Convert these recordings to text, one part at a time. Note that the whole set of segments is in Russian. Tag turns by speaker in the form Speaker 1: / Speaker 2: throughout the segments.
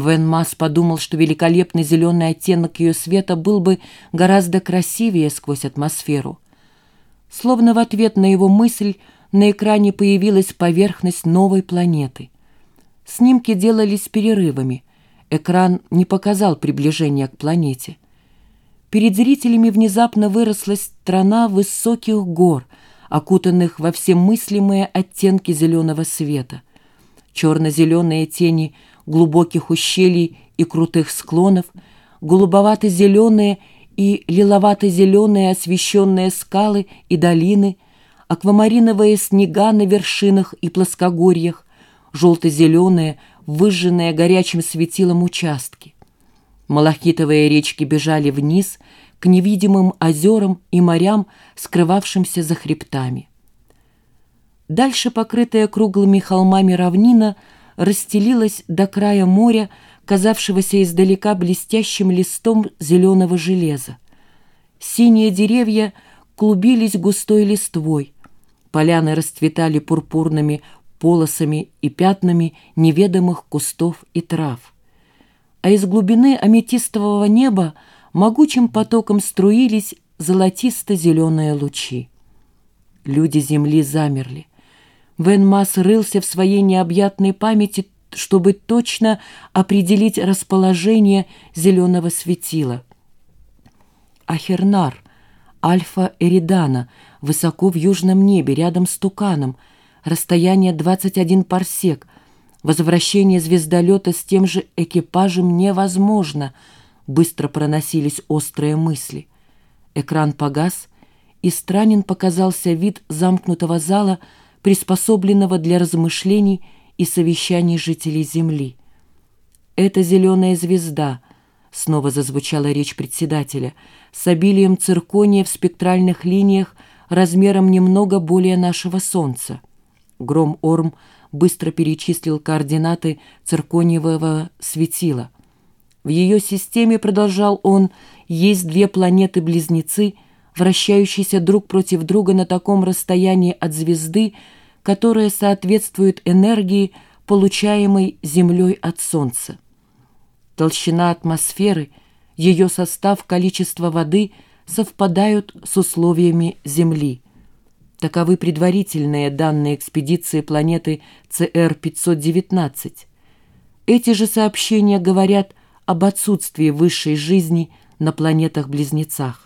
Speaker 1: Вен Масс подумал, что великолепный зеленый оттенок ее света был бы гораздо красивее сквозь атмосферу. Словно в ответ на его мысль на экране появилась поверхность новой планеты. Снимки делались перерывами. Экран не показал приближения к планете. Перед зрителями внезапно выросла страна высоких гор, окутанных во все мыслимые оттенки зеленого света. Черно-зеленые тени глубоких ущелий и крутых склонов, голубовато-зеленые и лиловато-зеленые освещенные скалы и долины, аквамариновые снега на вершинах и плоскогорьях, желто-зеленые, выжженные горячим светилом участки. Малахитовые речки бежали вниз к невидимым озерам и морям, скрывавшимся за хребтами. Дальше покрытая круглыми холмами равнина расстелилась до края моря, казавшегося издалека блестящим листом зеленого железа. Синие деревья клубились густой листвой, поляны расцветали пурпурными полосами и пятнами неведомых кустов и трав. А из глубины аметистового неба могучим потоком струились золотисто-зеленые лучи. Люди земли замерли. Вен Масс рылся в своей необъятной памяти, чтобы точно определить расположение зеленого светила. Ахернар, Альфа Эридана, высоко в южном небе, рядом с Туканом, расстояние 21 парсек, возвращение звездолета с тем же экипажем невозможно, быстро проносились острые мысли. Экран погас, и странен показался вид замкнутого зала, приспособленного для размышлений и совещаний жителей Земли. «Это зеленая звезда», — снова зазвучала речь председателя, «с обилием циркония в спектральных линиях размером немного более нашего Солнца». Гром Орм быстро перечислил координаты циркониевого светила. В ее системе, продолжал он, есть две планеты-близнецы, вращающиеся друг против друга на таком расстоянии от звезды, которая соответствует энергии, получаемой Землей от Солнца. Толщина атмосферы, ее состав, количество воды совпадают с условиями Земли. Таковы предварительные данные экспедиции планеты ЦР-519. Эти же сообщения говорят об отсутствии высшей жизни на планетах-близнецах.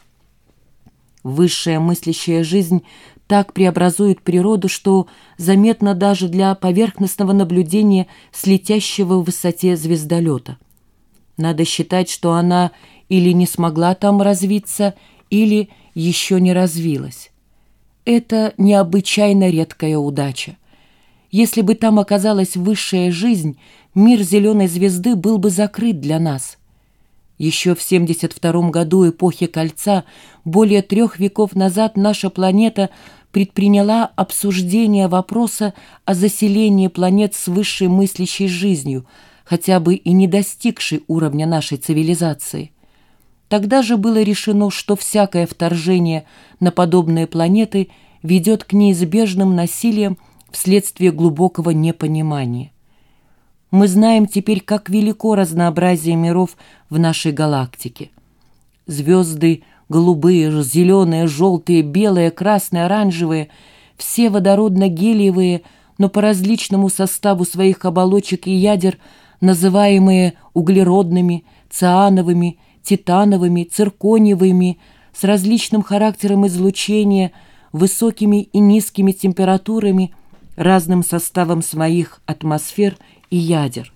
Speaker 1: Высшая мыслящая жизнь так преобразует природу, что заметно даже для поверхностного наблюдения с летящего в высоте звездолета. Надо считать, что она или не смогла там развиться, или еще не развилась. Это необычайно редкая удача. Если бы там оказалась высшая жизнь, мир зеленой звезды был бы закрыт для нас. Еще в 72 году эпохи Кольца, более трех веков назад, наша планета – предприняла обсуждение вопроса о заселении планет с высшей мыслящей жизнью, хотя бы и не достигшей уровня нашей цивилизации. Тогда же было решено, что всякое вторжение на подобные планеты ведет к неизбежным насилиям вследствие глубокого непонимания. Мы знаем теперь, как велико разнообразие миров в нашей галактике. Звезды голубые, зеленые, желтые, белые, красные, оранжевые, все водородно-гелиевые, но по различному составу своих оболочек и ядер, называемые углеродными, циановыми, титановыми, циркониевыми, с различным характером излучения, высокими и низкими температурами, разным составом своих атмосфер и ядер.